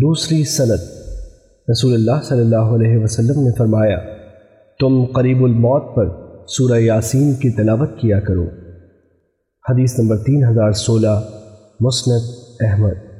دوسری سند۔ رسول اللہ صلی اللہ علیہ وسلم نے فرمایا، تم قریب الموت پر سورہ یاسین کی تلاوت کیا کرو۔ حدیث نمبر تین ہزار سولہ، مسند احمد۔